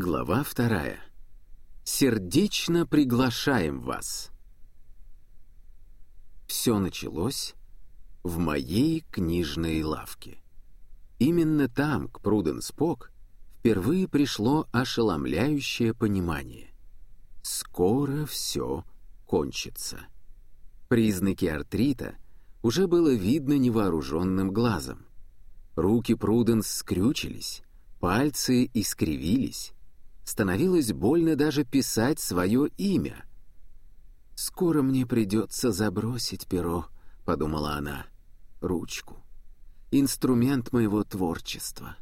Глава вторая. Сердечно приглашаем вас. Все началось в моей книжной лавке. Именно там, к Пруденспок, впервые пришло ошеломляющее понимание. Скоро все кончится. Признаки артрита уже было видно невооруженным глазом. Руки Пруденс скрючились, пальцы искривились. Становилось больно даже писать свое имя. «Скоро мне придется забросить перо», — подумала она, — «ручку. Инструмент моего творчества.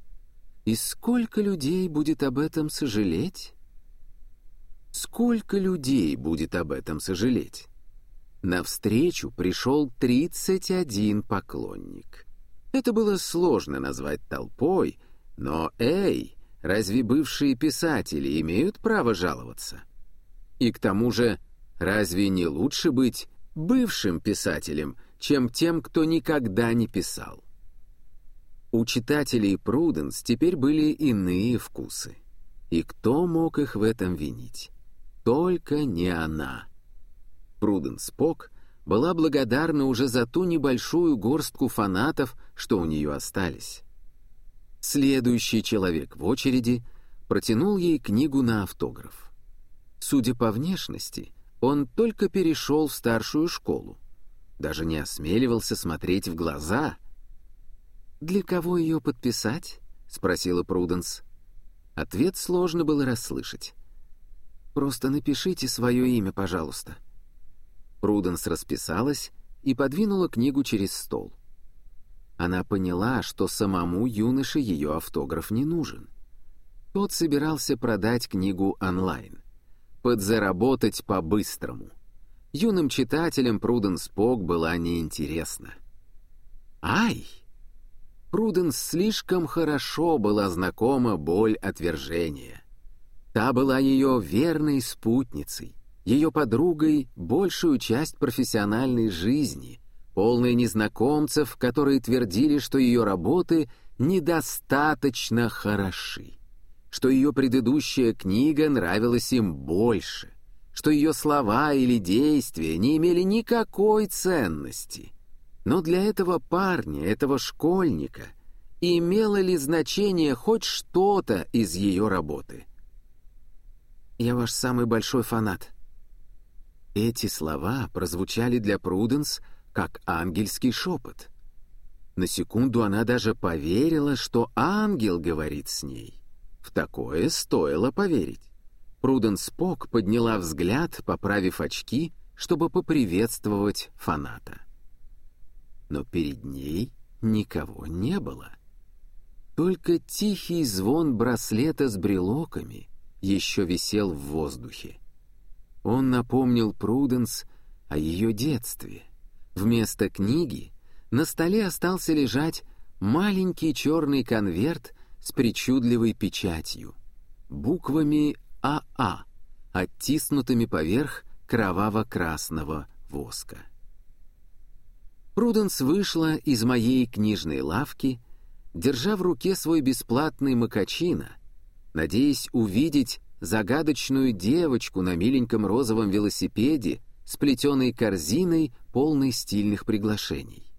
И сколько людей будет об этом сожалеть?» Сколько людей будет об этом сожалеть? Навстречу пришел 31 поклонник. Это было сложно назвать толпой, но, эй, разве бывшие писатели имеют право жаловаться? И к тому же, разве не лучше быть бывшим писателем, чем тем, кто никогда не писал? У читателей Пруденс теперь были иные вкусы. И кто мог их в этом винить? Только не она. Пруденс Пок была благодарна уже за ту небольшую горстку фанатов, что у нее остались. Следующий человек в очереди протянул ей книгу на автограф. Судя по внешности, он только перешел в старшую школу. Даже не осмеливался смотреть в глаза. «Для кого ее подписать?» — спросила Пруденс. Ответ сложно было расслышать. Просто напишите свое имя, пожалуйста». Пруденс расписалась и подвинула книгу через стол. Она поняла, что самому юноше ее автограф не нужен. Тот собирался продать книгу онлайн. Подзаработать по-быстрому. Юным читателям Пруденс Пок была неинтересна. «Ай!» Пруденс слишком хорошо была знакома боль отвержения. Та была ее верной спутницей, ее подругой большую часть профессиональной жизни, полной незнакомцев, которые твердили, что ее работы недостаточно хороши, что ее предыдущая книга нравилась им больше, что ее слова или действия не имели никакой ценности. Но для этого парня, этого школьника, имело ли значение хоть что-то из ее работы — я ваш самый большой фанат». Эти слова прозвучали для Пруденс как ангельский шепот. На секунду она даже поверила, что ангел говорит с ней. В такое стоило поверить. Пруденс Пок подняла взгляд, поправив очки, чтобы поприветствовать фаната. Но перед ней никого не было. Только тихий звон браслета с брелоками — еще висел в воздухе. Он напомнил Пруденс о ее детстве. Вместо книги на столе остался лежать маленький черный конверт с причудливой печатью, буквами АА, оттиснутыми поверх кроваво-красного воска. Пруденс вышла из моей книжной лавки, держа в руке свой бесплатный макачино — надеясь увидеть загадочную девочку на миленьком розовом велосипеде с плетеной корзиной, полной стильных приглашений.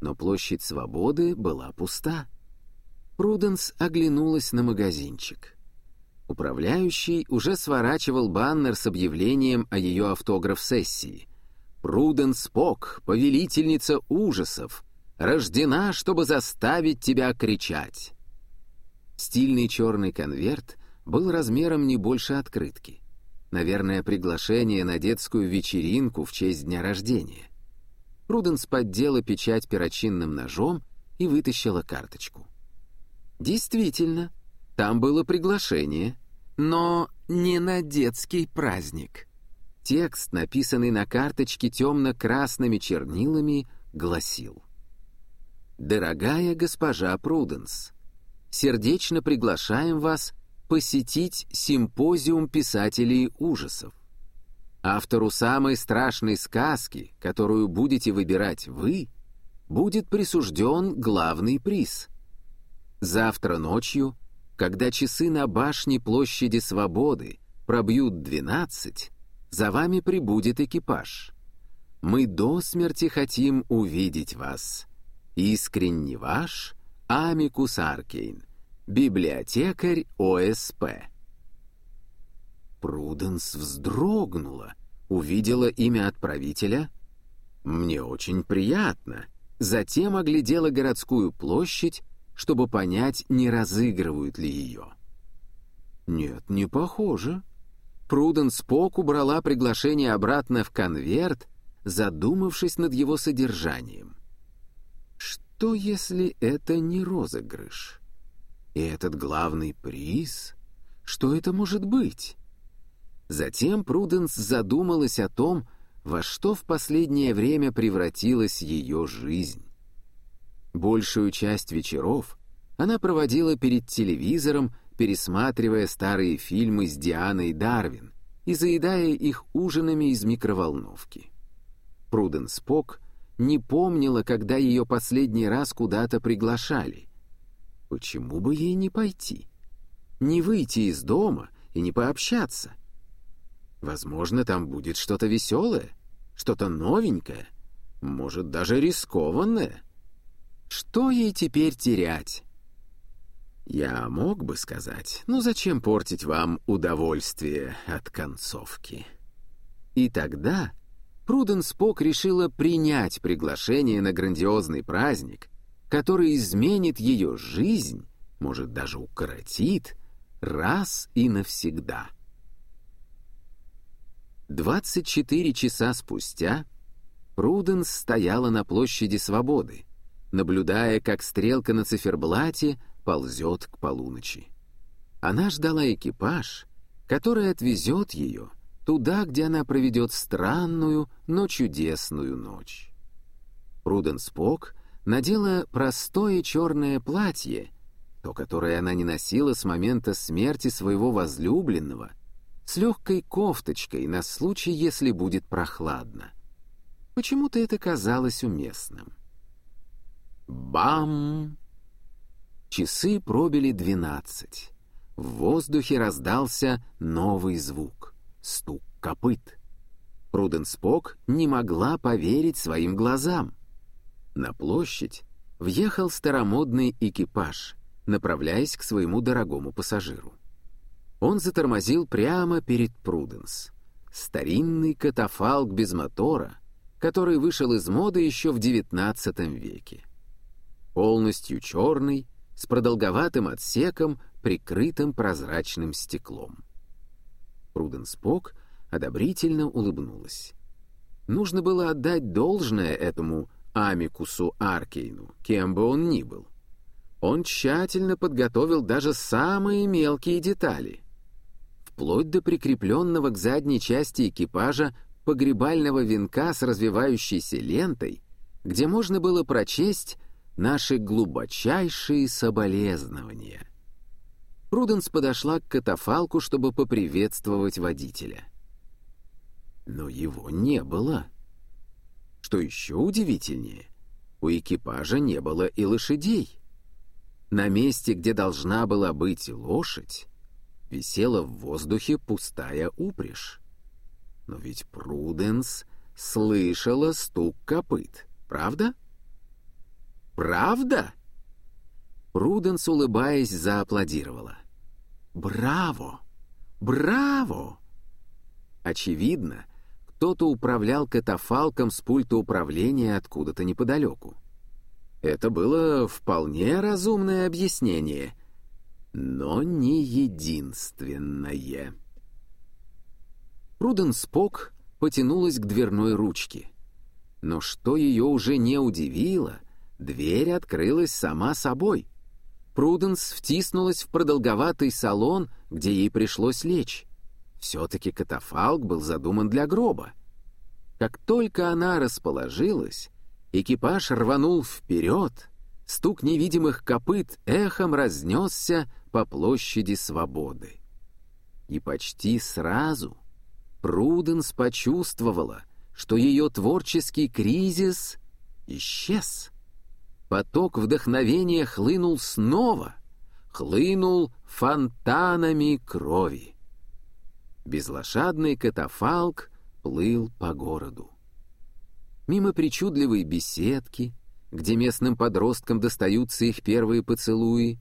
Но площадь Свободы была пуста. Пруденс оглянулась на магазинчик. Управляющий уже сворачивал баннер с объявлением о ее автограф-сессии. «Пруденс Пок, повелительница ужасов, рождена, чтобы заставить тебя кричать». Стильный черный конверт был размером не больше открытки. Наверное, приглашение на детскую вечеринку в честь дня рождения. Пруденс поддела печать перочинным ножом и вытащила карточку. Действительно, там было приглашение, но не на детский праздник. Текст, написанный на карточке темно-красными чернилами, гласил «Дорогая госпожа Пруденс, сердечно приглашаем вас посетить симпозиум писателей ужасов. Автору самой страшной сказки, которую будете выбирать вы, будет присужден главный приз. Завтра ночью когда часы на башне площади Свободы пробьют двенадцать, за вами прибудет экипаж. Мы до смерти хотим увидеть вас. Искренне ваш Амикус Аркейн, библиотекарь ОСП. Пруденс вздрогнула, увидела имя отправителя. «Мне очень приятно». Затем оглядела городскую площадь, чтобы понять, не разыгрывают ли ее. Нет, не похоже. Пруденс Пок убрала приглашение обратно в конверт, задумавшись над его содержанием. Что, если это не розыгрыш? И этот главный приз? Что это может быть? Затем Пруденс задумалась о том, во что в последнее время превратилась ее жизнь. Большую часть вечеров она проводила перед телевизором, пересматривая старые фильмы с Дианой Дарвин и заедая их ужинами из микроволновки. Пруденс Пок не помнила, когда ее последний раз куда-то приглашали. Почему бы ей не пойти? Не выйти из дома и не пообщаться? Возможно, там будет что-то веселое, что-то новенькое, может, даже рискованное. Что ей теперь терять? Я мог бы сказать, ну зачем портить вам удовольствие от концовки? И тогда Пруденс Пок решила принять приглашение на грандиозный праздник, который изменит ее жизнь, может, даже укоротит, раз и навсегда. 24 часа спустя Пруденс стояла на площади Свободы, наблюдая, как стрелка на циферблате ползет к полуночи. Она ждала экипаж, который отвезет ее туда, где она проведет странную, но чудесную ночь. Пруденс Пок надела простое черное платье, то, которое она не носила с момента смерти своего возлюбленного, с легкой кофточкой на случай, если будет прохладно. Почему-то это казалось уместным. Бам! Часы пробили двенадцать. В воздухе раздался новый звук — стук копыт. Пруденспок не могла поверить своим глазам. На площадь въехал старомодный экипаж, направляясь к своему дорогому пассажиру. Он затормозил прямо перед Пруденс. Старинный катафалк без мотора, который вышел из моды еще в XIX веке. Полностью черный, с продолговатым отсеком, прикрытым прозрачным стеклом. Пруденс Пок одобрительно улыбнулась. Нужно было отдать должное этому Амикусу Аркейну, кем бы он ни был. Он тщательно подготовил даже самые мелкие детали — вплоть до прикрепленного к задней части экипажа погребального венка с развивающейся лентой, где можно было прочесть наши глубочайшие соболезнования. Пруденс подошла к катафалку, чтобы поприветствовать водителя. Но его не было. Что еще удивительнее, у экипажа не было и лошадей. На месте, где должна была быть лошадь, висела в воздухе пустая упряжь. Но ведь Пруденс слышала стук копыт, правда? Правда? Пруденс, улыбаясь, зааплодировала. «Браво! Браво!» Очевидно, кто-то управлял катафалком с пульта управления откуда-то неподалеку. Это было вполне разумное объяснение — но не единственное. Пруден Спок потянулась к дверной ручке. Но что ее уже не удивило, дверь открылась сама собой. Пруденс втиснулась в продолговатый салон, где ей пришлось лечь. Все-таки катафалк был задуман для гроба. Как только она расположилась, экипаж рванул вперед, стук невидимых копыт эхом разнесся по площади Свободы. И почти сразу Пруденс почувствовала, что ее творческий кризис исчез. Поток вдохновения хлынул снова. хлынул фонтанами крови. Безлошадный катафалк плыл по городу. Мимо причудливой беседки, где местным подросткам достаются их первые поцелуи,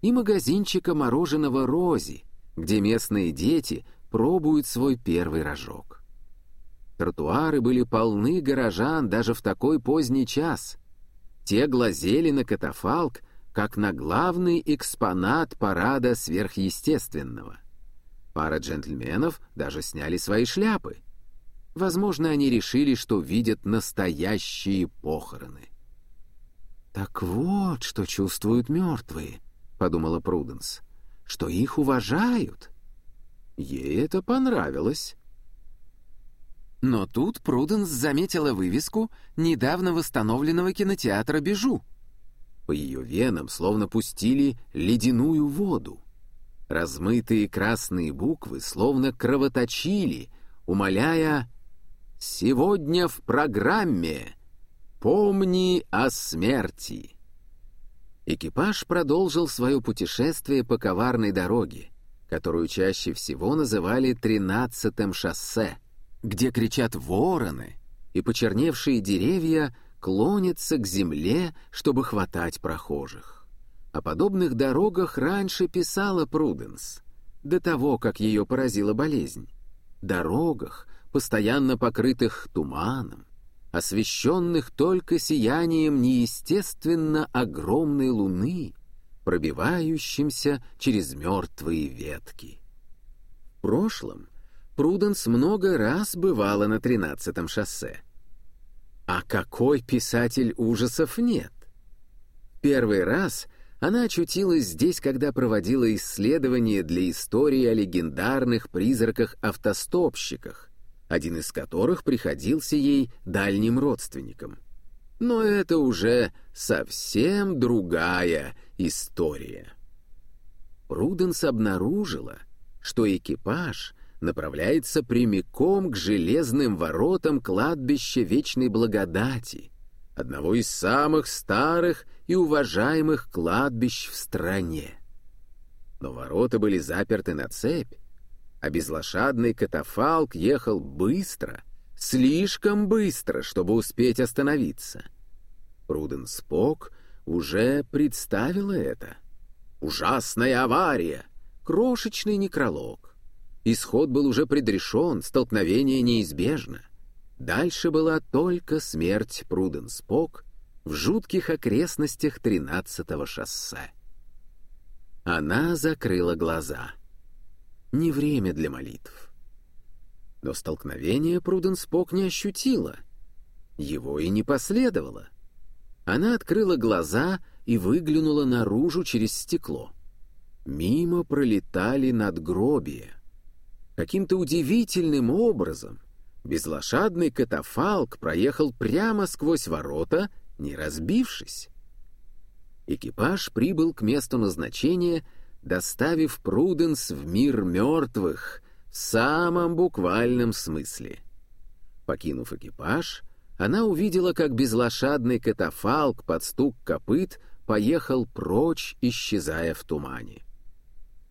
и магазинчика мороженого «Рози», где местные дети пробуют свой первый рожок. Тротуары были полны горожан даже в такой поздний час. Те глазели на катафалк, как на главный экспонат парада сверхъестественного. Пара джентльменов даже сняли свои шляпы. Возможно, они решили, что видят настоящие похороны. «Так вот, что чувствуют мертвые», — подумала Пруденс, — «что их уважают». Ей это понравилось. Но тут Пруденс заметила вывеску недавно восстановленного кинотеатра «Бежу». По ее венам словно пустили ледяную воду. Размытые красные буквы словно кровоточили, умоляя «Сегодня в программе помни о смерти». Экипаж продолжил свое путешествие по коварной дороге, которую чаще всего называли «тринадцатым шоссе», где кричат вороны, и почерневшие деревья клонятся к земле, чтобы хватать прохожих. О подобных дорогах раньше писала Пруденс, до того, как ее поразила болезнь. Дорогах, постоянно покрытых туманом, освещенных только сиянием неестественно огромной луны, пробивающимся через мертвые ветки. В прошлом Пруденс много раз бывала на тринадцатом шоссе. А какой писатель ужасов нет? Первый раз она очутилась здесь, когда проводила исследование для истории о легендарных призраках-автостопщиках, один из которых приходился ей дальним родственником. Но это уже совсем другая история. Пруденс обнаружила, что экипаж направляется прямиком к железным воротам кладбища Вечной Благодати, одного из самых старых и уважаемых кладбищ в стране. Но ворота были заперты на цепь, а безлошадный катафалк ехал быстро, слишком быстро, чтобы успеть остановиться. Пруден Спок уже представила это. Ужасная авария, крошечный некролог. Исход был уже предрешен, столкновение неизбежно. Дальше была только смерть Пруденспок в жутких окрестностях тринадцатого шоссе. Она закрыла глаза. Не время для молитв. Но столкновение Пруденспок не ощутила. Его и не последовало. Она открыла глаза и выглянула наружу через стекло. Мимо пролетали надгробия. Каким-то удивительным образом безлошадный катафалк проехал прямо сквозь ворота, не разбившись. Экипаж прибыл к месту назначения, доставив Пруденс в мир мертвых в самом буквальном смысле. Покинув экипаж, она увидела, как безлошадный катафалк под стук копыт поехал прочь, исчезая в тумане.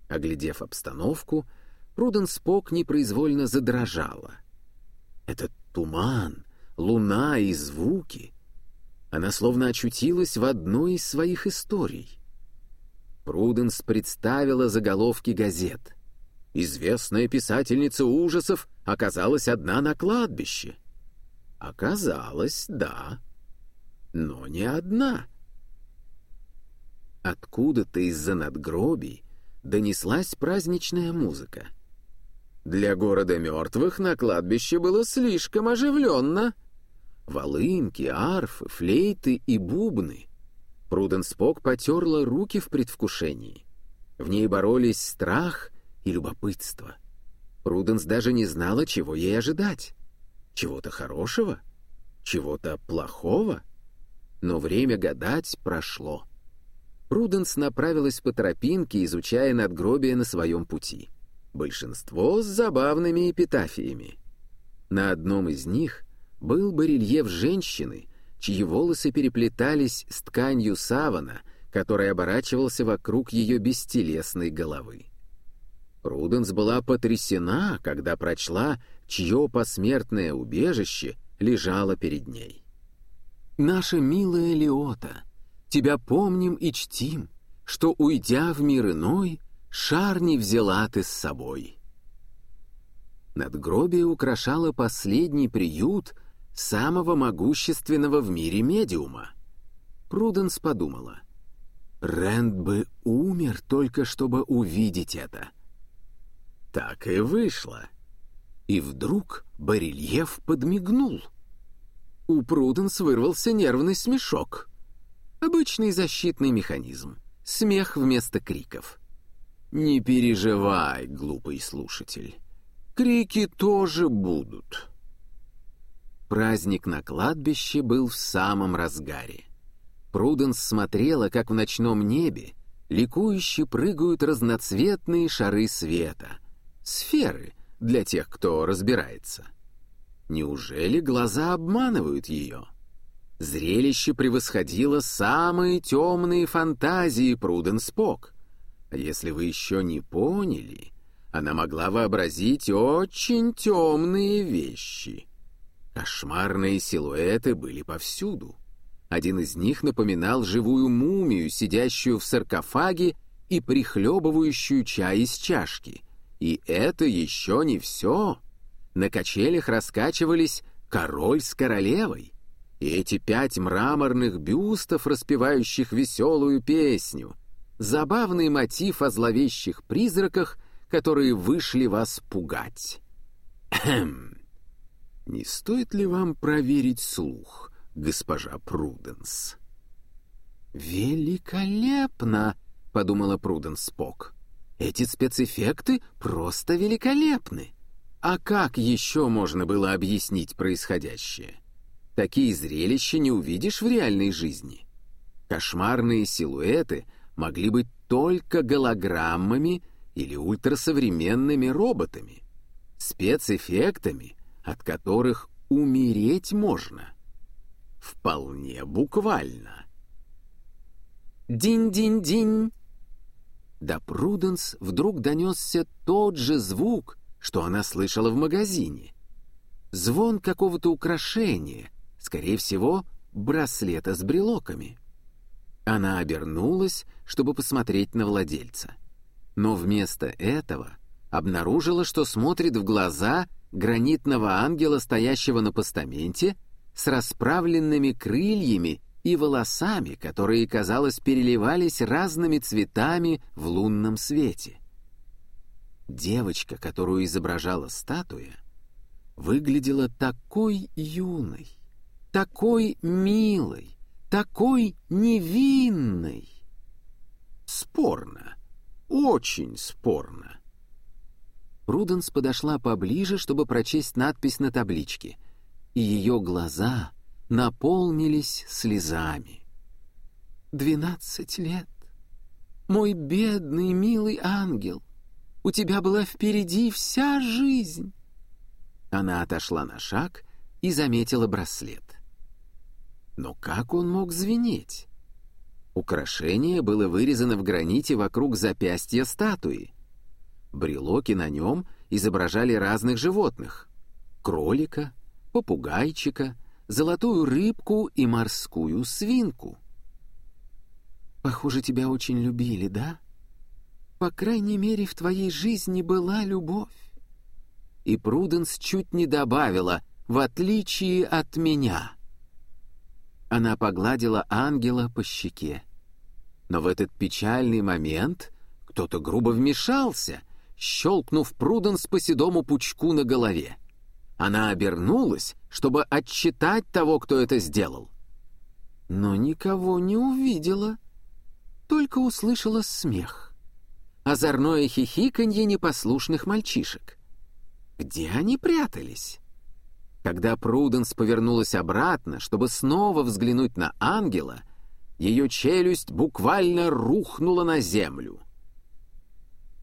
Оглядев обстановку, Пруденспок непроизвольно задрожала. Этот туман, луна и звуки. Она словно очутилась в одной из своих историй. Пруденс представила заголовки газет. Известная писательница ужасов оказалась одна на кладбище. Оказалось, да, но не одна. Откуда-то из-за надгробий донеслась праздничная музыка — для города мертвых на кладбище было слишком оживленно. Волынки, арфы, флейты и бубны. Пруденспок потерла руки в предвкушении. В ней боролись страх и любопытство. Пруденс даже не знала, чего ей ожидать. Чего-то хорошего? Чего-то плохого? Но время гадать прошло. Пруденс направилась по тропинке, изучая надгробие на своем пути. Большинство с забавными эпитафиями. На одном из них был барельеф женщины, чьи волосы переплетались с тканью савана, который оборачивался вокруг ее бестелесной головы. Пруденс была потрясена, когда прочла, чье посмертное убежище лежало перед ней. «Наша милая Леота, тебя помним и чтим, что, уйдя в мир иной, шар не взяла ты с собой». Надгробие украшало последний приют самого могущественного в мире медиума. Пруденс подумала, «Рэнд бы умер только чтобы увидеть это». Так и вышло. И вдруг барельеф подмигнул. У Пруденс вырвался нервный смешок. Обычный защитный механизм. Смех вместо криков. «Не переживай, глупый слушатель. Крики тоже будут». Праздник на кладбище был в самом разгаре. Пруденс смотрела, как в ночном небе ликующе прыгают разноцветные шары света — сферы для тех, кто разбирается. Неужели глаза обманывают ее? Зрелище превосходило самые темные фантазии Пруденспок. А если вы еще не поняли, она могла вообразить очень темные вещи. Кошмарные силуэты были повсюду. Один из них напоминал живую мумию, сидящую в саркофаге и прихлебывающую чай из чашки — и это еще не все. На качелях раскачивались король с королевой. И эти пять мраморных бюстов, распевающих веселую песню. Забавный мотив о зловещих призраках, которые вышли вас пугать. Хм. Не стоит ли вам проверить слух, госпожа Пруденс? «Великолепно!» — подумала Пруденс Спок. Эти спецэффекты просто великолепны. А как еще можно было объяснить происходящее? Такие зрелища не увидишь в реальной жизни. Кошмарные силуэты могли быть только голограммами или ультрасовременными роботами, спецэффектами, от которых умереть можно. Вполне буквально. «Динь-динь-динь!» До Пруденс вдруг донесся тот же звук, что она слышала в магазине. Звон какого-то украшения, скорее всего, браслета с брелоками. Она обернулась, чтобы посмотреть на владельца. Но вместо этого обнаружила, что смотрит в глаза гранитного ангела, стоящего на постаменте, с расправленными крыльями и волосами, которые, казалось, переливались разными цветами в лунном свете. Девочка, которую изображала статуя, выглядела такой юной, такой милой, такой невинной. Спорно, очень спорно. Пруденс подошла поближе, чтобы прочесть надпись на табличке, и ее глаза — наполнились слезами. «Двенадцать лет. Мой бедный, милый ангел, у тебя была впереди вся жизнь». Она отошла на шаг и заметила браслет. Но как он мог звенеть? Украшение было вырезано в граните вокруг запястья статуи. Брелоки на нем изображали разных животных — кролика, попугайчика — золотую рыбку и морскую свинку. Похоже, тебя очень любили, да? По крайней мере, в твоей жизни была любовь. И Пруденс чуть не добавила «в отличие от меня». Она погладила ангела по щеке. Но в этот печальный момент кто-то грубо вмешался, щелкнув Пруденс по седому пучку на голове. Она обернулась, чтобы отчитать того, кто это сделал. Но никого не увидела, только услышала смех. Озорное хихиканье непослушных мальчишек. Где они прятались? Когда Пруденс повернулась обратно, чтобы снова взглянуть на ангела, ее челюсть буквально рухнула на землю.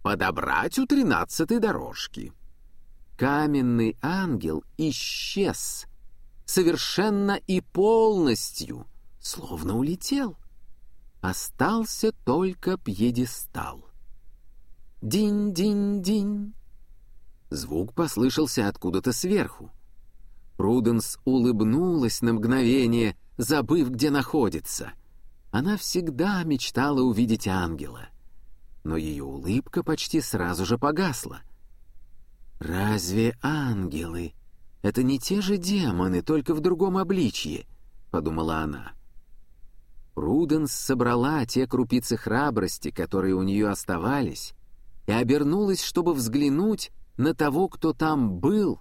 «Подобрать у тринадцатой дорожки», каменный ангел исчез, совершенно и полностью, словно улетел. остался только пьедестал. Динь-динь-динь. Звук послышался откуда-то сверху. Пруденс улыбнулась на мгновение, забыв, где находится. Она всегда мечтала увидеть ангела. Но ее улыбка почти сразу же погасла. «Разве ангелы — это не те же демоны, только в другом обличье?» — подумала она. Пруденс собрала те крупицы храбрости, которые у нее оставались, и обернулась, чтобы взглянуть на того, кто там был,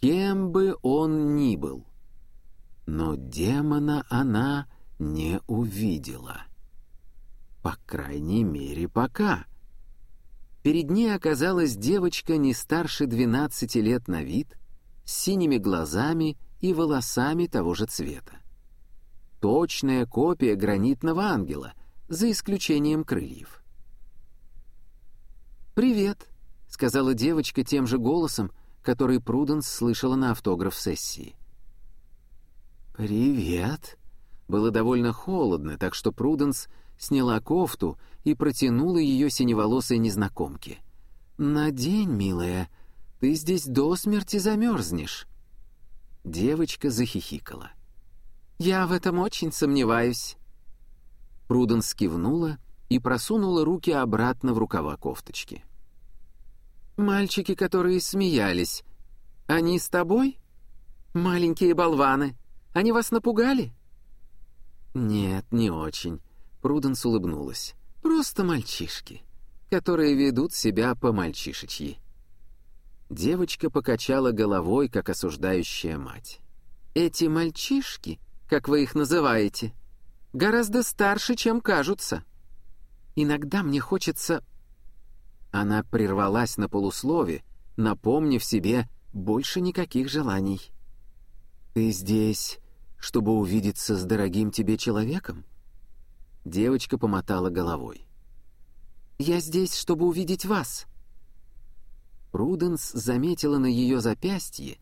кем бы он ни был. Но демона она не увидела. По крайней мере, пока. Перед ней оказалась девочка не старше 12 лет на вид, с синими глазами и волосами того же цвета. Точная копия гранитного ангела, за исключением крыльев. «Привет», — сказала девочка тем же голосом, который Пруденс слышала на автограф-сессии. «Привет». Было довольно холодно, так что Пруденс сняла кофту и протянула ее синеволосой незнакомке. «Надень, милая, ты здесь до смерти замерзнешь». Девочка захихикала. «Я в этом очень сомневаюсь». Пруденс кивнула и просунула руки обратно в рукава кофточки. «Мальчики, которые смеялись, они с тобой? Маленькие болваны, они вас напугали?» «Нет, не очень», — Пруденс улыбнулась. «Просто мальчишки, которые ведут себя по-мальчишечьи». Девочка покачала головой, как осуждающая мать. «Эти мальчишки, как вы их называете, гораздо старше, чем кажутся. Иногда мне хочется...» Она прервалась на полуслове, напомнив себе больше никаких желаний. «Ты здесь чтобы увидеться с дорогим тебе человеком?» Девочка помотала головой. «Я здесь, чтобы увидеть вас». Пруденс заметила на ее запястье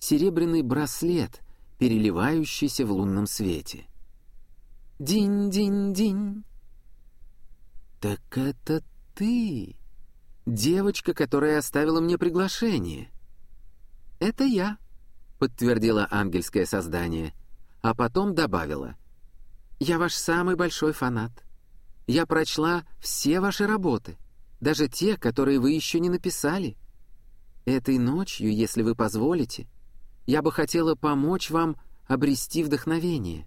серебряный браслет, переливающийся в лунном свете. «Динь-динь-динь!» «Так это ты, девочка, которая оставила мне приглашение». «Это я», — подтвердило ангельское создание — а потом добавила. «Я ваш самый большой фанат. Я прочла все ваши работы, даже те, которые вы еще не написали. Этой ночью, если вы позволите, я бы хотела помочь вам обрести вдохновение».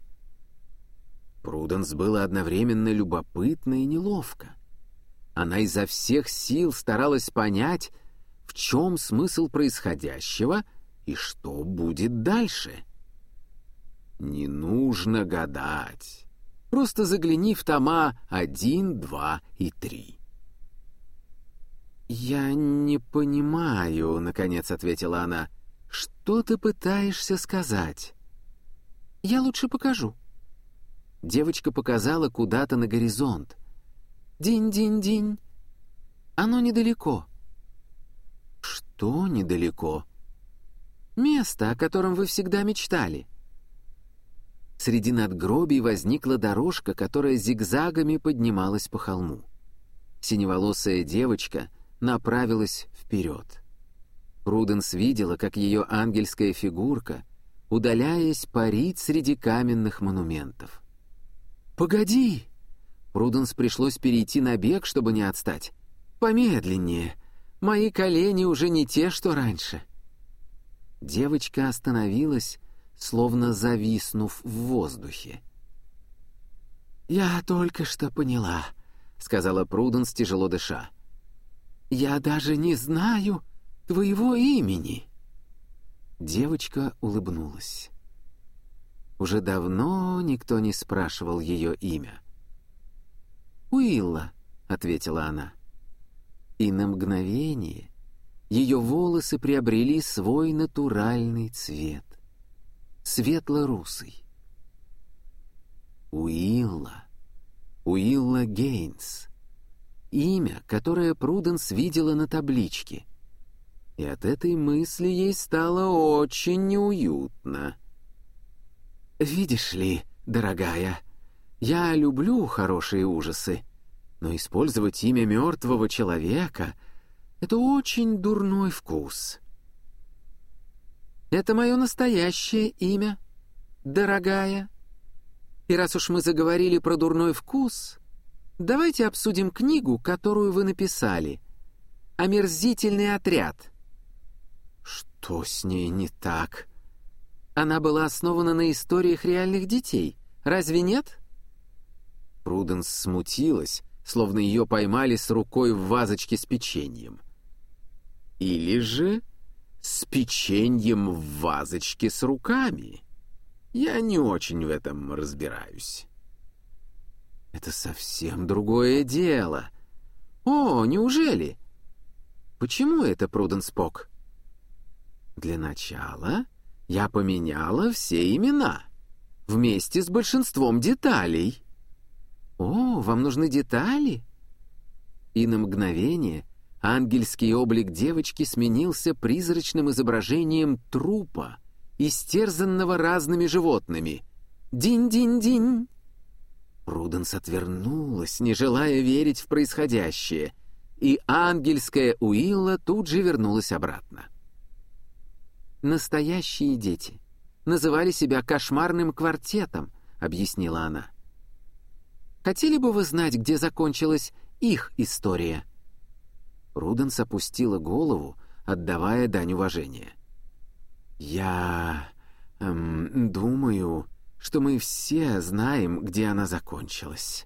Пруденс было одновременно любопытно и неловко. Она изо всех сил старалась понять, в чем смысл происходящего и что будет дальше. Не нужно гадать. Просто загляни в тома один, два и три. «Я не понимаю», — наконец ответила она. «Что ты пытаешься сказать?» «Я лучше покажу». Девочка показала куда-то на горизонт. «Динь-динь-динь». «Оно недалеко». «Что недалеко?» «Место, о котором вы всегда мечтали». Среди надгробий возникла дорожка, которая зигзагами поднималась по холму. Синеволосая девочка направилась вперед. Пруденс видела, как ее ангельская фигурка, удаляясь, парит среди каменных монументов. «Погоди!» Пруденс пришлось перейти на бег, чтобы не отстать. «Помедленнее. Мои колени уже не те, что раньше». Девочка остановилась, словно зависнув в воздухе. «Я только что поняла», — сказала Пруденс, тяжело дыша. «Я даже не знаю твоего имени». Девочка улыбнулась. Уже давно никто не спрашивал ее имя. «Уилла», — ответила она. И на мгновение ее волосы приобрели свой натуральный цвет светло-русый. Уилла. Уилла Гейнс. Имя, которое Пруденс видела на табличке. И от этой мысли ей стало очень неуютно. «Видишь ли, дорогая, Я люблю хорошие ужасы, но использовать имя мертвого человека — это очень дурной вкус. Это мое настоящее имя, дорогая. И раз уж мы заговорили про дурной вкус, давайте обсудим книгу, которую вы написали. «Омерзительный отряд». Что с ней не так? Она была основана на историях реальных детей. Разве нет? Пруденс смутилась, словно ее поймали с рукой в вазочке с печеньем. Или же с печеньем в вазочке с руками. Я не очень в этом разбираюсь. Это совсем другое дело. О, неужели? Почему это Пруденс Пок? Для начала я поменяла все имена вместе с большинством деталей. О, вам нужны детали? И на мгновение ангельский облик девочки сменился призрачным изображением трупа, истерзанного разными животными. Динь-динь-динь! Пруденс отвернулась, не желая верить в происходящее, и ангельская Уилла тут же вернулась обратно. «Настоящие дети. Называли себя кошмарным квартетом», — объяснила она. «Хотели бы вы знать, где закончилась их история?» Руденс опустила голову, отдавая дань уважения. «Я... Эм, думаю, что мы все знаем, где она закончилась».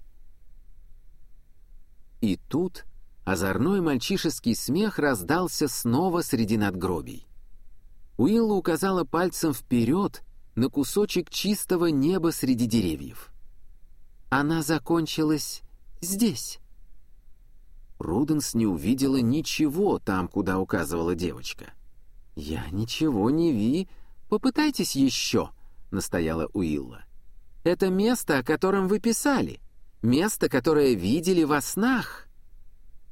И тут озорной мальчишеский смех раздался снова среди надгробий. Уилла указала пальцем вперед на кусочек чистого неба среди деревьев. Она закончилась здесь. Руденс не увидела ничего там, куда указывала девочка. «Я ничего не ви. Попытайтесь еще», — настояла Уилла. «Это место, о котором вы писали. Место, которое видели во снах».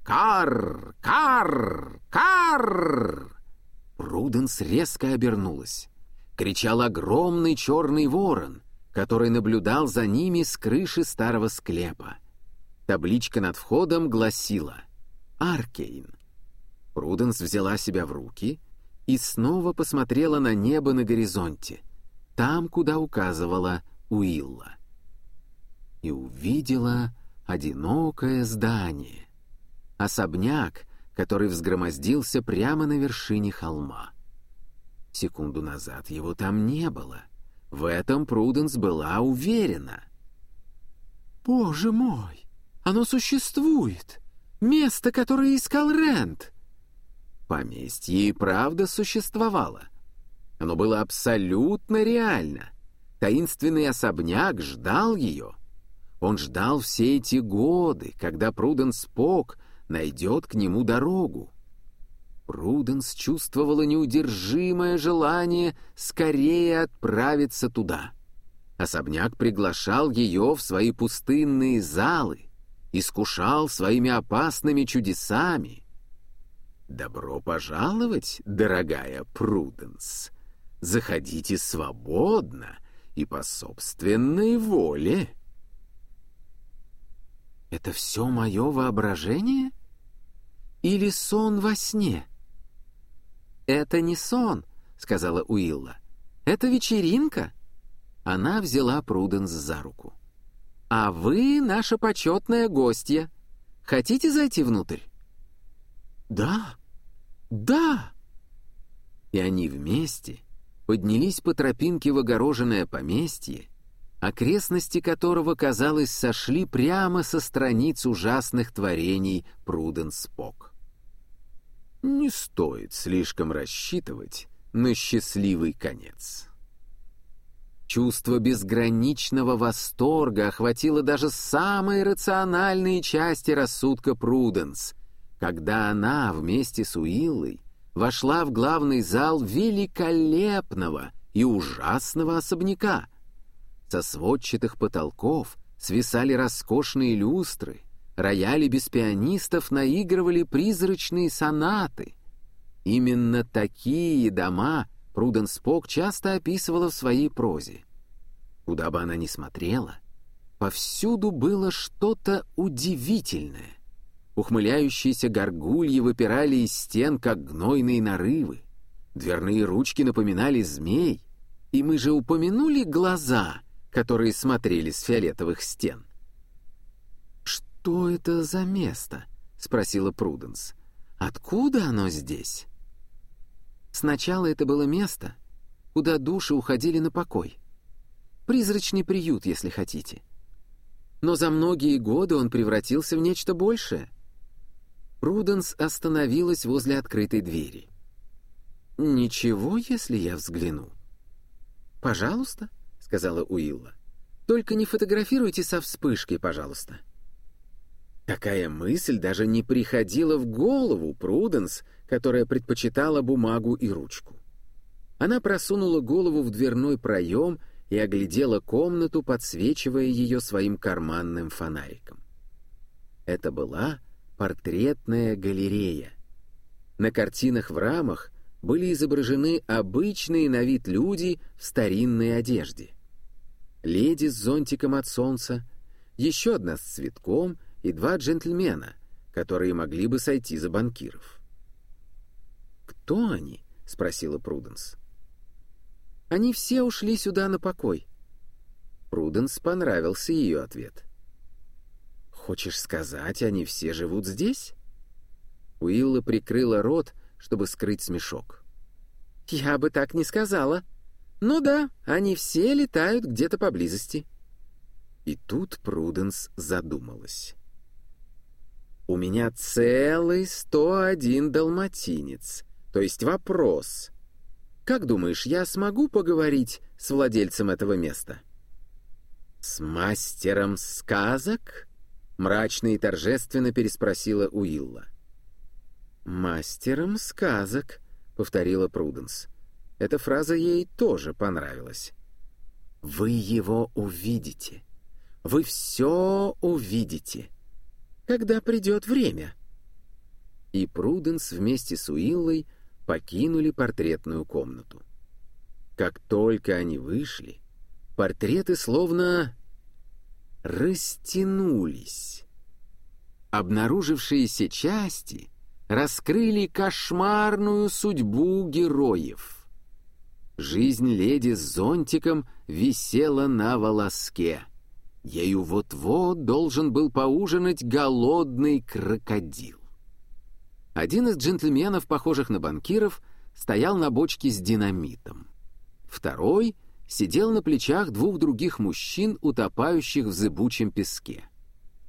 «Кар! Кар! Кар!» Пруденс резко обернулась. Кричал огромный черный ворон, который наблюдал за ними с крыши старого склепа. Табличка над входом гласила «Аркейн». Пруденс взяла себя в руки и снова посмотрела на небо на горизонте, там, куда указывала Уилла. И увидела одинокое здание. Особняк, который взгромоздился прямо на вершине холма. Секунду назад его там не было. В этом Пруденс была уверена. «Боже мой! Оно существует! Место, которое искал Рент!» Поместье и правда существовало. Оно было абсолютно реально. Таинственный особняк ждал ее. Он ждал все эти годы, когда Пруденс Пок найдет к нему дорогу. Пруденс чувствовала неудержимое желание скорее отправиться туда. Особняк приглашал ее в свои пустынные залы, искушал своими опасными чудесами. «Добро пожаловать, дорогая Пруденс! Заходите свободно и по собственной воле!» «Это все мое воображение?» или сон во сне?» «Это не сон», — сказала Уилла. «Это вечеринка». Она взяла Пруденс за руку. «А вы наша почетная гостья. Хотите зайти внутрь?» «Да, да!» И они вместе поднялись по тропинке в огороженное поместье, окрестности которого, казалось, сошли прямо со страниц ужасных творений Пруденс Пок. Не стоит слишком рассчитывать на счастливый конец. Чувство безграничного восторга охватило даже самые рациональные части рассудка Пруденс, когда она вместе с Уиллой вошла в главный зал великолепного и ужасного особняка. Со сводчатых потолков свисали роскошные люстры — рояли без пианистов наигрывали призрачные сонаты. Именно такие дома Пруденс Пок часто описывала в своей прозе. Куда бы она ни смотрела, Повсюду было что-то удивительное. Ухмыляющиеся горгульи выпирали из стен, как гнойные нарывы. Дверные ручки напоминали змей. И мы же упомянули глаза, которые смотрели с фиолетовых стен. «Что это за место?» — спросила Пруденс. «Откуда оно здесь?» Сначала это было место, куда души уходили на покой. Призрачный приют, если хотите. Но за многие годы он превратился в нечто большее. Пруденс остановилась возле открытой двери. «Ничего, если я взгляну?» «Пожалуйста», — сказала Уилла. «Только не фотографируйте со вспышкой, пожалуйста». Такая мысль даже не приходила в голову Пруденс, которая предпочитала бумагу и ручку. Она просунула голову в дверной проем и оглядела комнату, подсвечивая ее своим карманным фонариком. Это была портретная галерея. На картинах в рамах были изображены обычные на вид люди в старинной одежде. Леди с зонтиком от солнца, еще одна с цветком — и два джентльмена, которые могли бы сойти за банкиров. «Кто они?» — спросила Пруденс. «Они все ушли сюда на покой». Пруденс понравился ее ответ. «Хочешь сказать, они все живут здесь?» Уилла прикрыла рот, чтобы скрыть смешок. «Я бы так не сказала. Ну да, они все летают где-то поблизости». И тут Пруденс задумалась. У меня целый 101 далматинец. То есть вопрос. Как думаешь, я смогу поговорить с владельцем этого места? С мастером сказок? Мрачно и торжественно переспросила Уилла. «Мастером сказок», — повторила Пруденс. Эта фраза ей тоже понравилась. «Вы его увидите. Вы все увидите когда придет время». И Пруденс вместе с Уиллой покинули портретную комнату. Как только они вышли, портреты словно растянулись. Обнаружившиеся части раскрыли кошмарную судьбу героев. Жизнь леди с зонтиком висела на волоске — Ею вот-вот должен был поужинать голодный крокодил. Один из джентльменов, похожих на банкиров, стоял на бочке с динамитом. Второй сидел на плечах двух других мужчин, утопающих в зыбучем песке.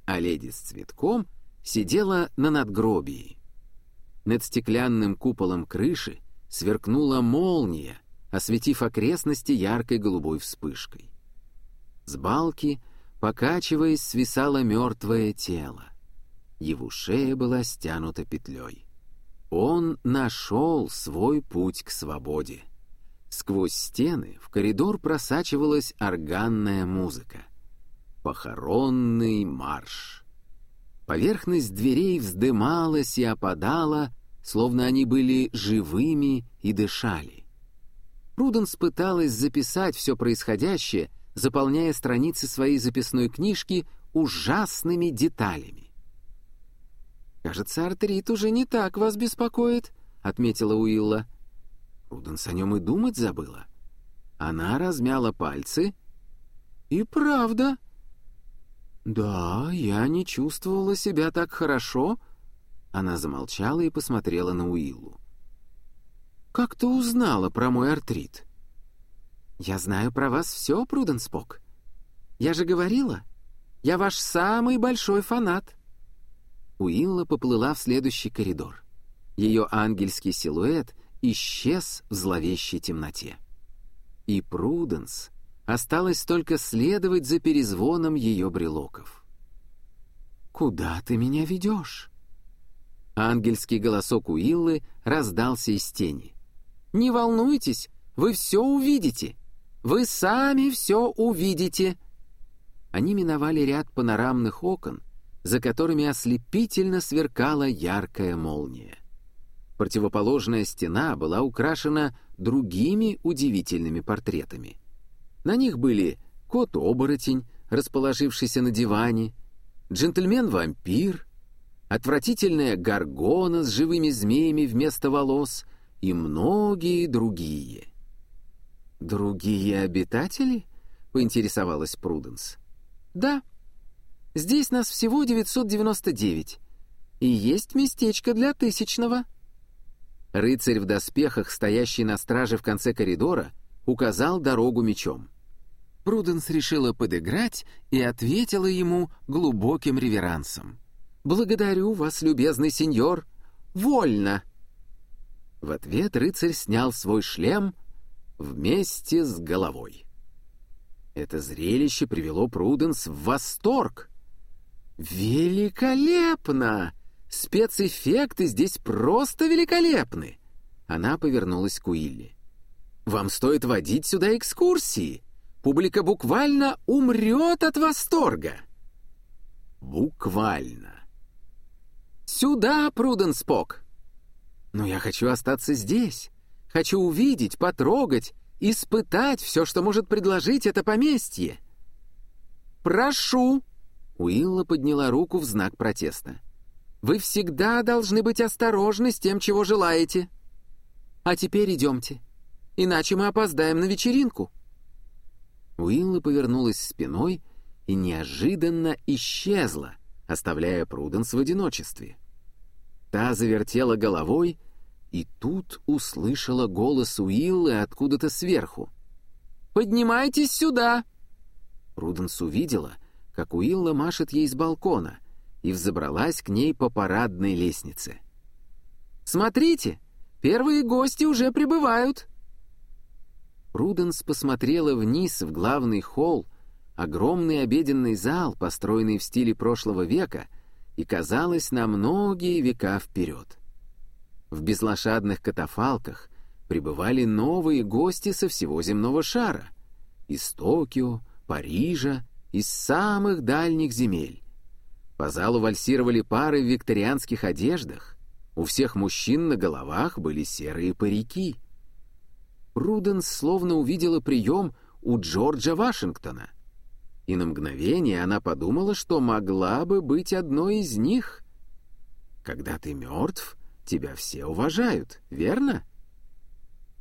А леди с цветком сидела на надгробии. Над стеклянным куполом крыши сверкнула молния, осветив окрестности яркой голубой вспышкой. С балки — Покачиваясь, свисало мертвое тело. Его шея была стянута петлей. Он нашел свой путь к свободе. Сквозь стены в коридор просачивалась органная музыка. Похоронный марш. Поверхность дверей вздымалась и опадала, словно они были живыми и дышали. Пруденс пыталась записать все происходящее — заполняя страницы своей записной книжки ужасными деталями. «Кажется, артрит уже не так вас беспокоит», — отметила Уилла. Пруденс о нем и думать забыла. Она размяла пальцы. «И правда?» «Да, я не чувствовала себя так хорошо». Она замолчала и посмотрела на Уиллу. «Как ты узнала про мой артрит?» «Я знаю про вас все, Пруденспок. Я же говорила, я ваш самый большой фанат». Уилла поплыла в следующий коридор. Ее ангельский силуэт исчез в зловещей темноте. И Пруденс осталось только следовать за перезвоном ее брелоков. «Куда ты меня ведешь?» Ангельский голосок Уиллы раздался из тени. «Не волнуйтесь, вы все увидите. Вы сами все увидите!» Они миновали ряд панорамных окон, за которыми ослепительно сверкала яркая молния. Противоположная стена была украшена другими удивительными портретами. На них были кот-оборотень, расположившийся на диване, джентльмен-вампир, отвратительная горгона с живыми змеями вместо волос и многие другие. «Другие обитатели?» — поинтересовалась Пруденс. «Да. Здесь нас всего 999, и есть местечко для тысячного». Рыцарь в доспехах, стоящий на страже в конце коридора, указал дорогу мечом. Пруденс решила подыграть и ответила ему глубоким реверансом. «Благодарю вас, любезный сеньор. Вольно!» В ответ рыцарь снял свой шлем вместе с головой. Это зрелище привело Пруденс в восторг. «Великолепно! Спецэффекты здесь просто великолепны!» Она повернулась к Уилли. «Вам стоит водить сюда экскурсии. Публика буквально умрет от восторга!» «Буквально!» «Сюда, Пруденспок!» «Но я хочу остаться здесь. Хочу увидеть, потрогать, испытать все, что может предложить это поместье». «Прошу!» Уилла подняла руку в знак протеста. «Вы всегда должны быть осторожны с тем, чего желаете. А теперь идемте, иначе мы опоздаем на вечеринку». Уилла повернулась спиной и неожиданно исчезла, оставляя Пруденс в одиночестве. Та завертела головой и тут услышала голос Уиллы откуда-то сверху. «Поднимайтесь сюда!» Пруденс увидела, как Уилла машет ей с балкона, и взобралась к ней по парадной лестнице. «Смотрите, первые гости уже прибывают!» Пруденс посмотрела вниз в главный холл, огромный обеденный зал, построенный в стиле прошлого века, и казалось на многие века вперед. В безлошадных катафалках прибывали новые гости со всего земного шара. Из Токио, Парижа, из самых дальних земель. По залу вальсировали пары в викторианских одеждах. У всех мужчин на головах были серые парики. Руденс словно увидела прием у Джорджа Вашингтона. И на мгновение она подумала, что могла бы быть одной из них. Когда ты мертв, тебя все уважают, верно?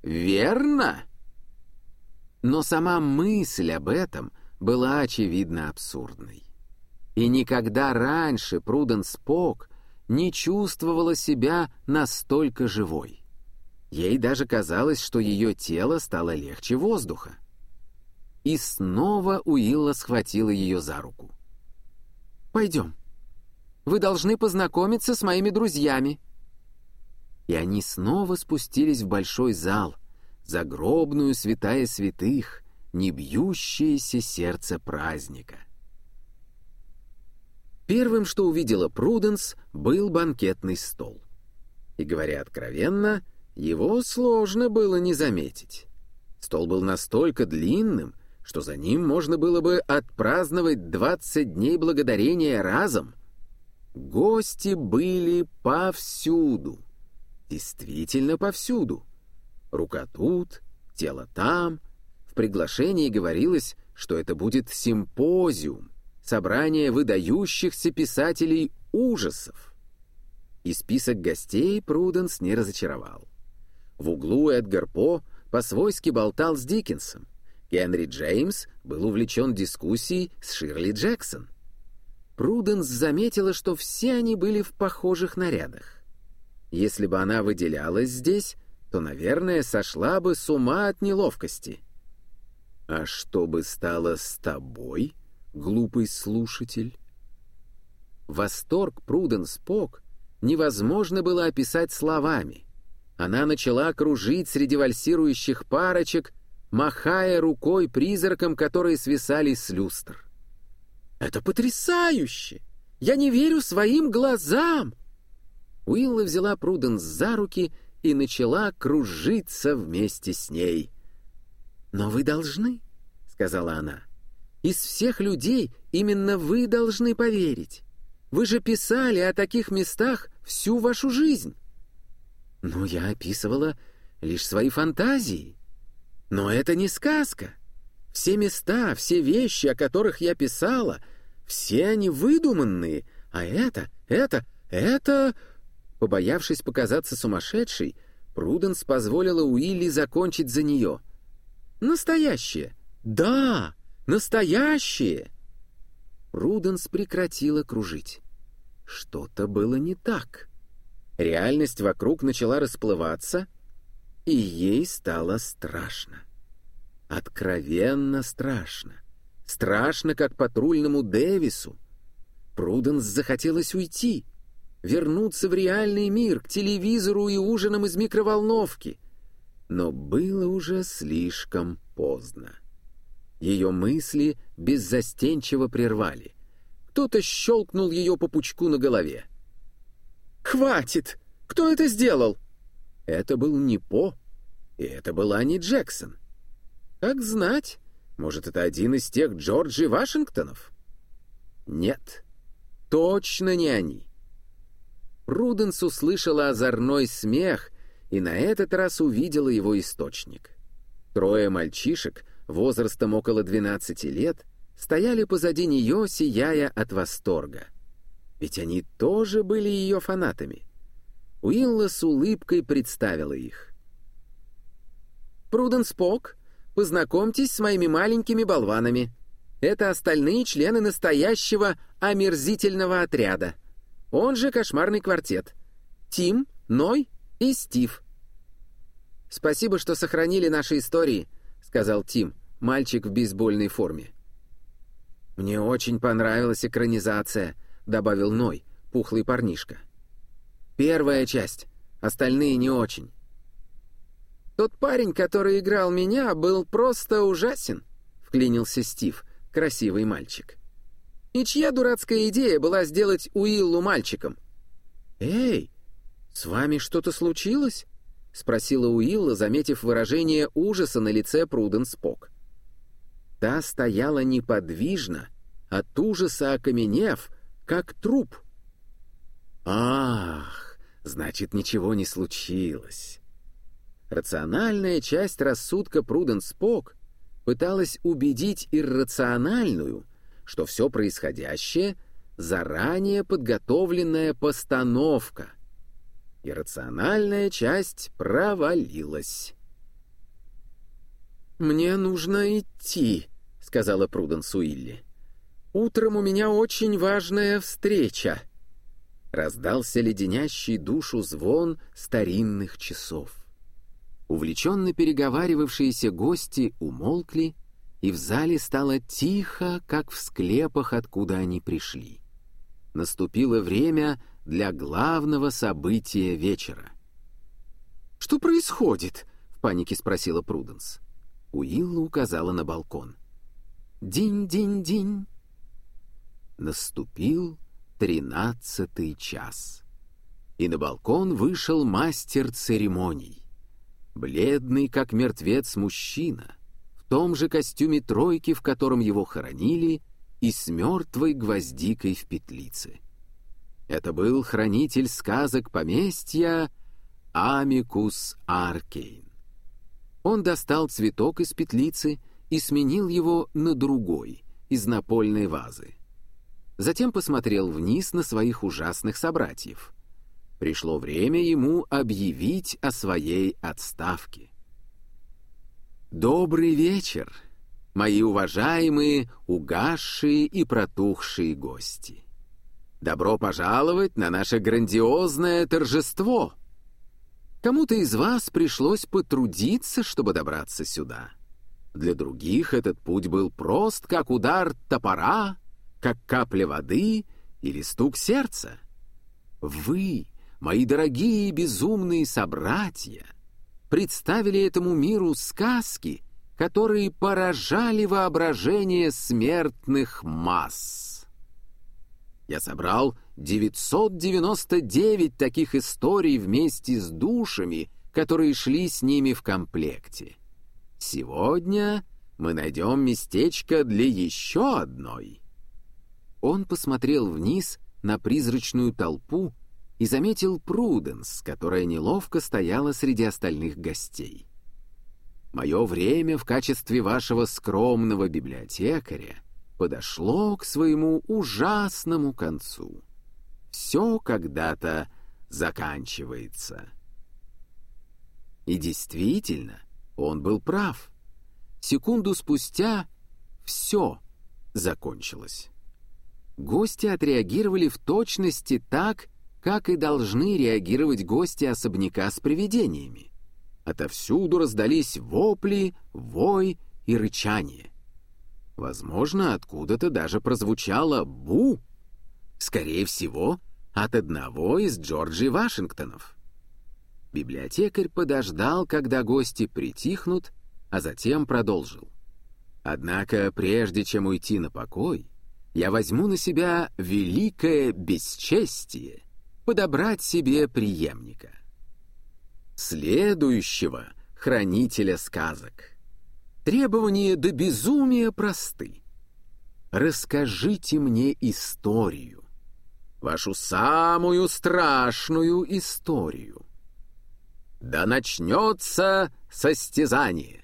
Верно! Но сама мысль об этом была очевидно абсурдной. И никогда раньше Пруденс Пок не чувствовала себя настолько живой. Ей даже казалось, что ее тело стало легче воздуха. И снова Уилла схватила ее за руку. «Пойдем. Вы должны познакомиться с моими друзьями». И они снова спустились в большой зал, загробную святая святых, не бьющееся сердце праздника. Первым, что увидела Пруденс, был банкетный стол. И, говоря откровенно, его сложно было не заметить. Стол был настолько длинным, что за ним можно было бы отпраздновать 20 дней благодарения разом. Гости были повсюду. Действительно повсюду. Рука тут, тело там. В приглашении говорилось, что это будет симпозиум, собрание выдающихся писателей ужасов. И список гостей Пруденс не разочаровал. В углу Эдгар По по-свойски болтал с Диккенсом. Генри Джеймс был увлечен дискуссией с Ширли Джексон. Пруденс заметила, что все они были в похожих нарядах. Если бы она выделялась здесь, то, наверное, сошла бы с ума от неловкости. «А что бы стало с тобой, глупый слушатель?» Восторг Пруденс Пок невозможно было описать словами — она начала кружить среди вальсирующих парочек, махая рукой призракам, которые свисали с люстр. «Это потрясающе! Я не верю своим глазам!» Уилла взяла Пруденс за руки и начала кружиться вместе с ней. «Но вы должны», — сказала она. «Из всех людей именно вы должны поверить. Вы же писали о таких местах всю вашу жизнь». Но я описывала лишь свои фантазии. Но это не сказка. Все места, все вещи, о которых я писала, все они выдуманные, а это, это, это...» Побоявшись показаться сумасшедшей, Пруденс позволила Уилли закончить за нее. «Настоящее! Да, настоящее!» Пруденс прекратила кружить. Что-то было не так. Реальность вокруг начала расплываться, и ей стало страшно. Откровенно страшно. Страшно, как патрульному Дэвису. Пруденс захотелось уйти, вернуться в реальный мир, к телевизору и ужинам из микроволновки. Но было уже слишком поздно. Ее мысли беззастенчиво прервали. Кто-то щелкнул ее по пучку на голове. «Хватит! Кто это сделал?» Это был не По, и это была не Джексон. Как знать, может, это один из тех Джорджи Вашингтонов? Нет, точно не они. Пруденс услышала озорной смех и на этот раз увидела его источник. Трое мальчишек, возрастом около 12 лет, стояли позади нее, сияя от восторга. Ведь они тоже были ее фанатами. Уилла с улыбкой представила их. «Пруденс Пок, Познакомьтесь с моими маленькими болванами. Это остальные члены настоящего омерзительного отряда. Он же кошмарный квартет. Тим, Ной и Стив. «Спасибо, что сохранили наши истории», — сказал Тим, мальчик в бейсбольной форме. «Мне очень понравилась экранизация», — добавил Ной, пухлый парнишка. «Первая часть, остальные не очень». «Тот парень, который играл меня, был просто ужасен», — вклинился Стив, красивый мальчик. «И чья дурацкая идея была сделать Уиллу мальчиком?» «Эй, с вами что-то случилось?» — спросила Уилла, заметив выражение ужаса на лице Пруден Спок. Та стояла неподвижно, от ужаса окаменев, как труп. «Ах, значит, ничего не случилось». Рациональная часть рассудка Пруденс-Пок пыталась убедить иррациональную, что все происходящее — заранее подготовленная постановка. Иррациональная часть провалилась. «Мне нужно идти», — сказала Пруденс Уилли. «Утром у меня очень важная встреча». Раздался леденящий душу звон старинных часов. Увлеченно переговаривавшиеся гости умолкли, и в зале стало тихо, как в склепах, откуда они пришли. Наступило время для главного события вечера. «Что происходит?» — в панике спросила Пруденс. Уилла указала на балкон. «Динь-динь-динь!» Наступил тринадцатый час. И на балкон вышел мастер церемоний. Бледный, как мертвец, мужчина, том же костюме тройки, в котором его хоронили, и с мертвой гвоздикой в петлице. Это был хранитель сказок поместья Амикус Аркейн. Он достал цветок из петлицы и сменил его на другой, из напольной вазы. Затем посмотрел вниз на своих ужасных собратьев — пришло время ему объявить о своей отставке. «Добрый вечер, мои уважаемые, угасшие и протухшие гости! Добро пожаловать на наше грандиозное торжество!» Кому-то из вас пришлось потрудиться, чтобы добраться сюда. Для других этот путь был прост, как удар топора, как капля воды или стук сердца. Вы мои дорогие безумные собратья, представили этому миру сказки, которые поражали воображение смертных масс. Я собрал 999 таких историй вместе с душами, которые шли с ними в комплекте. Сегодня мы найдем местечко для еще одной. Он посмотрел вниз на призрачную толпу, и заметил Пруденс, которая неловко стояла среди остальных гостей. мое время в качестве вашего скромного библиотекаря подошло к своему ужасному концу. Все когда-то заканчивается. И действительно, он был прав. Секунду спустя все закончилось. Гости отреагировали в точности так, как и должны реагировать гости особняка с привидениями. Отовсюду раздались вопли, вой и рычание. Возможно, откуда-то даже прозвучало «бу». Скорее всего, от одного из Джорджи Вашингтонов. Библиотекарь подождал, когда гости притихнут, а затем продолжил. Однако, прежде чем уйти на покой, я возьму на себя великое бесчестие подобрать себе преемника. Следующего хранителя сказок. Требования до безумия просты. Расскажите мне историю. Вашу самую страшную историю. Да начнется состязание.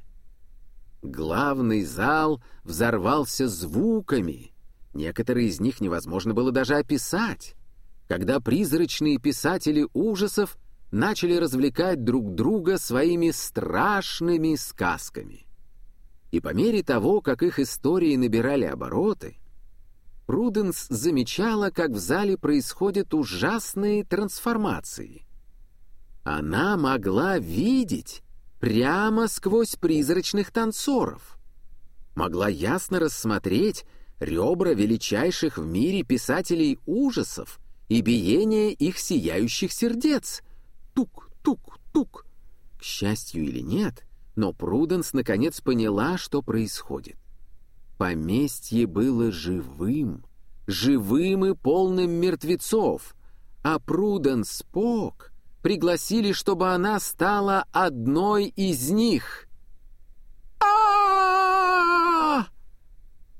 Главный зал взорвался звуками. Некоторые из них невозможно было даже описать. Когда призрачные писатели ужасов начали развлекать друг друга своими страшными сказками. И по мере того, как их истории набирали обороты, Пруденс замечала, как в зале происходят ужасные трансформации. Она могла видеть прямо сквозь призрачных танцоров. Могла ясно рассмотреть ребра величайших в мире писателей ужасов и биение их сияющих сердец — тук-тук-тук. К счастью или нет, но Пруденс наконец поняла, что происходит. Поместье было живым, живым и полным мертвецов, а Пруденс Пок пригласили, чтобы она стала одной из них. а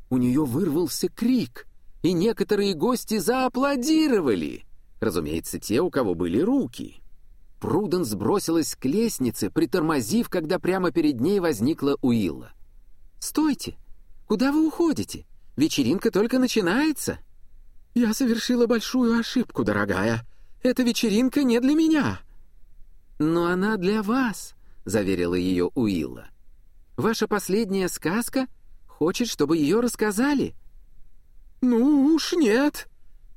У нее вырвался крик, и некоторые гости зааплодировали. Разумеется, те, у кого были руки. Пруден сбросилась к лестнице, притормозив, когда прямо перед ней возникла Уилла. «Стойте! Куда вы уходите? Вечеринка только начинается!» «Я совершила большую ошибку, дорогая. Эта вечеринка не для меня!» «Но она для вас», — заверила ее Уилла. «Ваша последняя сказка хочет, чтобы ее рассказали». «Ну уж нет!»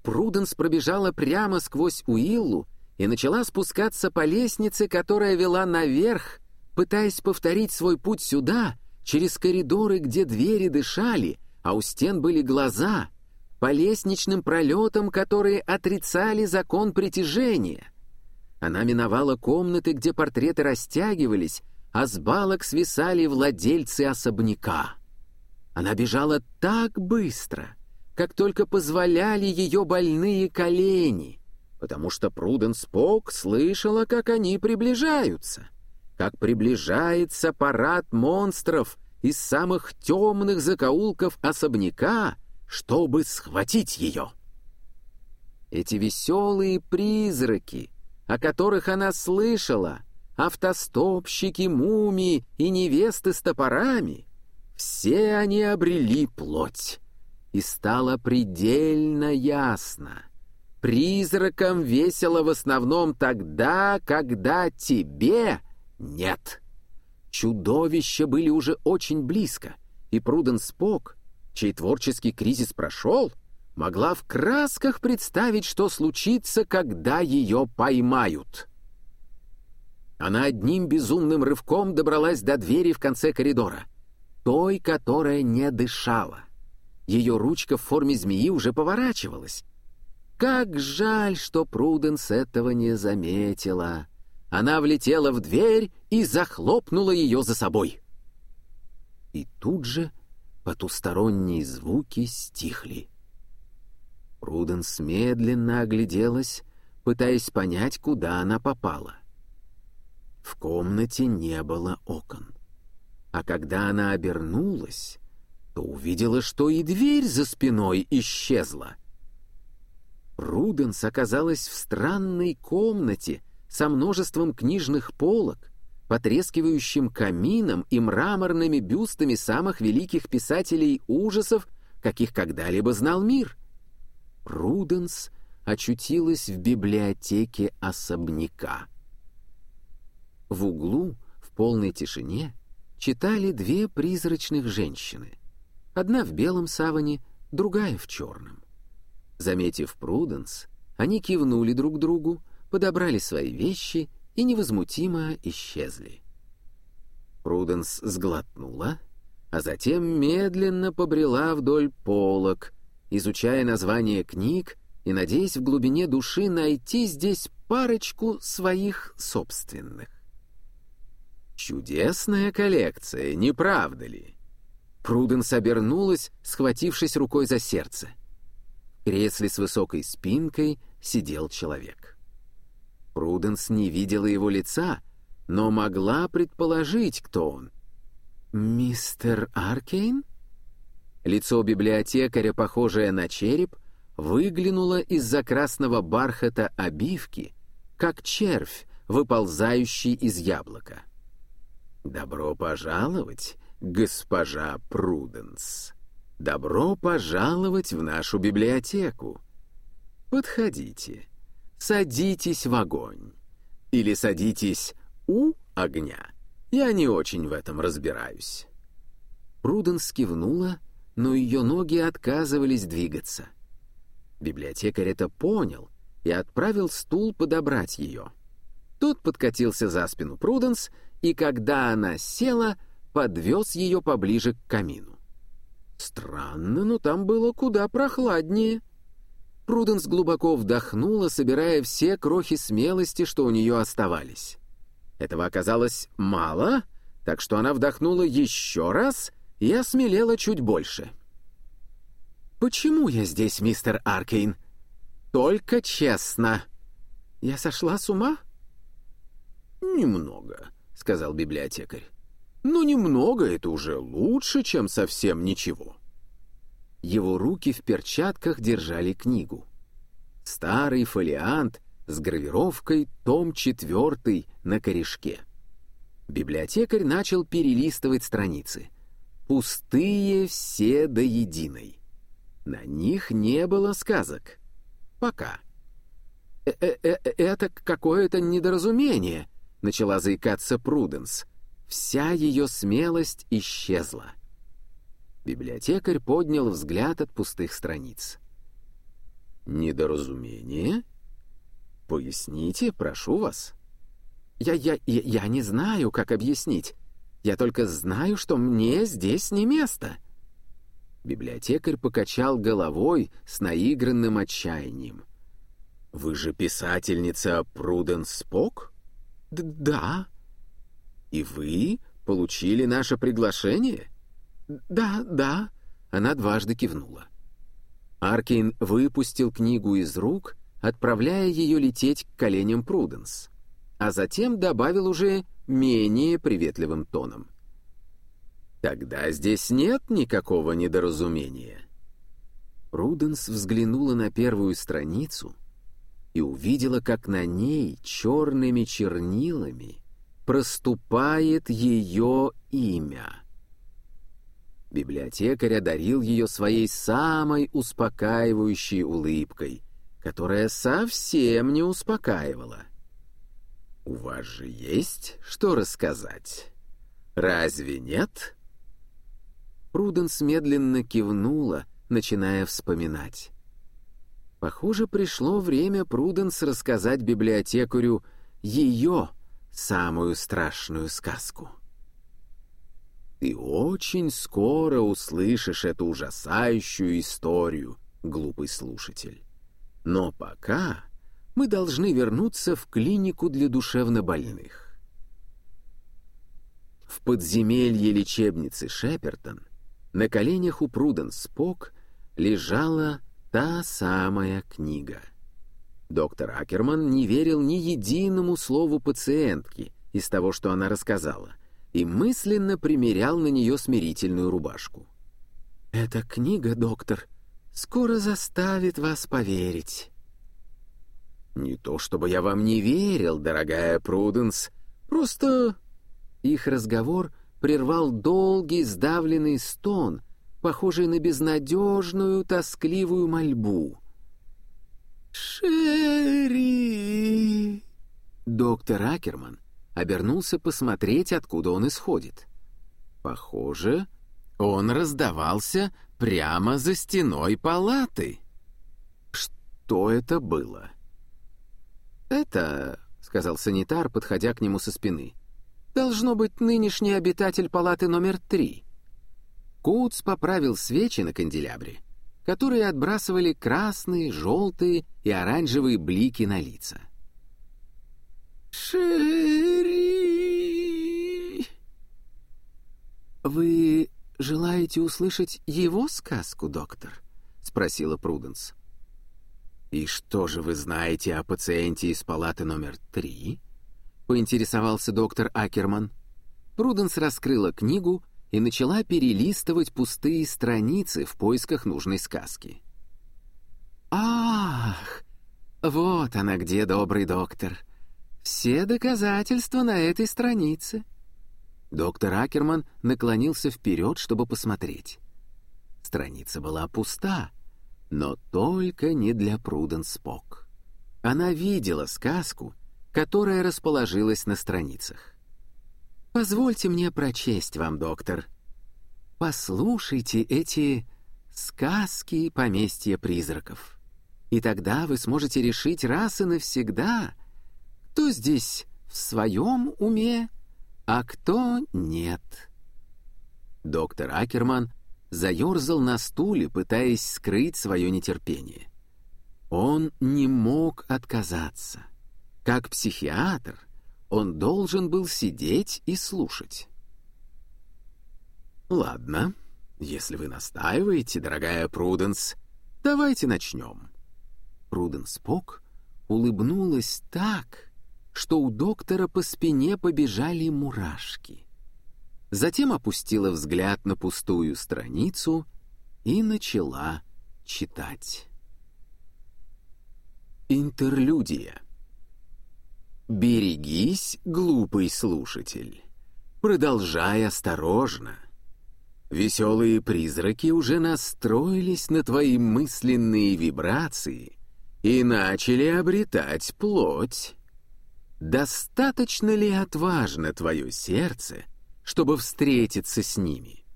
Пруденс пробежала прямо сквозь Уиллу и начала спускаться по лестнице, которая вела наверх, пытаясь повторить свой путь сюда, через коридоры, где двери дышали, а у стен были глаза, по лестничным пролетам, которые отрицали закон притяжения. Она миновала комнаты, где портреты растягивались, а с балок свисали владельцы особняка. Она бежала так быстро, как только позволяли ее больные колени — потому что Пруденс Пок слышала, как они приближаются, как приближается парад монстров из самых темных закоулков особняка, чтобы схватить ее. Эти веселые призраки, о которых она слышала, автостопщики, мумии и невесты с топорами, все они обрели плоть, и стало предельно ясно — Призракам весело в основном тогда, когда тебе нет. Чудовища были уже очень близко, и Пруден Спок, чей творческий кризис прошел, могла в красках представить, что случится, когда ее поймают. Она одним безумным рывком добралась до двери в конце коридора, той, которая не дышала. Ее ручка в форме змеи уже поворачивалась, как жаль, что Пруденс этого не заметила. Она влетела в дверь и захлопнула ее за собой. И тут же потусторонние звуки стихли. Пруденс медленно огляделась, пытаясь понять, куда она попала. В комнате не было окон. А когда она обернулась, то увидела, что и дверь за спиной исчезла — Руденс оказалась в странной комнате со множеством книжных полок, потрескивающим камином и мраморными бюстами самых великих писателей ужасов, каких когда-либо знал мир. Пруденс очутилась в библиотеке особняка. В углу, в полной тишине, читали две призрачных женщины. Одна в белом саване, другая в черном. Заметив Пруденс, они кивнули друг другу, подобрали свои вещи и невозмутимо исчезли. Пруденс сглотнула, а затем медленно побрела вдоль полок, изучая названия книг и надеясь в глубине души найти здесь парочку своих собственных. Чудесная коллекция, не правда ли? Пруденс обернулась, схватившись рукой за сердце. В кресле с высокой спинкой сидел человек. Пруденс не видела его лица, но могла предположить, кто он. «Мистер Аркейн?» Лицо библиотекаря, похожее на череп, выглянуло из-за красного бархата обивки, как червь, выползающий из яблока. «Добро пожаловать, госпожа Пруденс! Добро пожаловать в нашу библиотеку! Подходите!» садитесь в огонь. Или садитесь у огня. Я не очень в этом разбираюсь». Пруденс кивнула, но ее ноги отказывались двигаться. Библиотекарь это понял и отправил стул подобрать ее. Тот подкатился за спину Пруденс, и когда она села, подвез ее поближе к камину. Странно, но там было куда прохладнее — Пруденс глубоко вдохнула, собирая все крохи смелости, что у нее оставались. Этого оказалось мало, так что она вдохнула еще раз и осмелела чуть больше. «Почему я здесь, мистер Аркейн?» «Только честно. Я сошла с ума?» «Немного», — сказал библиотекарь. «Но немного — это уже лучше, чем совсем ничего». Его руки в перчатках держали книгу. Старый фолиант с гравировкой «Том четвертый» на корешке. Библиотекарь начал перелистывать страницы. Пустые все до единой. На них не было сказок. Пока. «Э -э -э «Это какое-то недоразумение», — начала заикаться Пруденс. Вся ее смелость исчезла. Библиотекарь поднял взгляд от пустых страниц. «Недоразумение? Поясните, прошу вас». Я, я, я, не знаю, как объяснить. Я только знаю, что мне здесь не место». Библиотекарь покачал головой с наигранным отчаянием. «Вы же писательница Пруденс Спок?» «Да». «И вы получили наше приглашение?» «Да, да», — она дважды кивнула. Аркин выпустил книгу из рук, отправляя ее лететь к коленям Пруденс, а затем добавил уже менее приветливым тоном. «Тогда здесь нет никакого недоразумения». Пруденс взглянула на первую страницу и увидела, как на ней черными чернилами проступает ее имя — Библиотекарь одарил ее своей самой успокаивающей улыбкой, которая совсем не успокаивала. «У вас же есть что рассказать? Разве нет?» Пруденс медленно кивнула, начиная вспоминать. Похоже, пришло время Пруденс рассказать библиотекарю ее самую страшную сказку. Ты очень скоро услышишь эту ужасающую историю, глупый слушатель. Но пока мы должны вернуться в клинику для душевнобольных. В подземелье лечебницы Шепертон на коленях у Пруден Спок лежала та самая книга. Доктор Акерман не верил ни единому слову пациентки из того, что она рассказала, и мысленно примерял на нее смирительную рубашку. «Эта книга, доктор, скоро заставит вас поверить». «Не то чтобы я вам не верил, дорогая Пруденс, просто Их разговор прервал долгий сдавленный стон, похожий на безнадежную тоскливую мольбу. «Шерри!» Доктор Акерман обернулся посмотреть, откуда он исходит. Похоже, он раздавался прямо за стеной палаты. Что это было? «Это», — сказал санитар, подходя к нему со спины, «должно быть нынешний обитатель палаты номер три». Коутс поправил свечи на канделябре, которые отбрасывали красные, желтые и оранжевые блики на лица. «Шерри!» «Вы желаете услышать его сказку, доктор?» — спросила Пруденс. «И что же вы знаете о пациенте из палаты номер три?» — поинтересовался доктор Акерман. Пруденс раскрыла книгу и начала перелистывать пустые страницы в поисках нужной сказки. «Ах, вот она где, добрый доктор. Все доказательства на этой странице». Доктор Акерман наклонился вперед, чтобы посмотреть. Страница была пуста, но только не для Пруден Спок. Она видела сказку, которая расположилась на страницах. «Позвольте мне прочесть вам, доктор. Послушайте эти сказки поместья призраков, и тогда вы сможете решить раз и навсегда, кто здесь в своем уме, а кто нет». Доктор Акерман заерзал на стуле, пытаясь скрыть свое нетерпение. Он не мог отказаться. Как психиатр, он должен был сидеть и слушать. «Ладно, если вы настаиваете, дорогая Пруденс, давайте начнем». Пруденс Пок улыбнулась так, что у доктора по спине побежали мурашки затем опустила взгляд на пустую страницу и начала читать. Интерлюдия. Берегись, глупый слушатель. Продолжай осторожно. Веселые призраки уже настроились на твои мысленные вибрации и начали обретать плоть. Достаточно ли отважно твое сердце — чтобы встретиться с ними?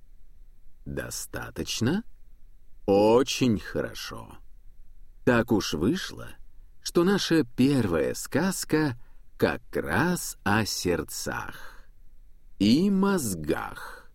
Достаточно? Очень хорошо. Так уж вышло, что наша первая сказка как раз о сердцах и мозгах.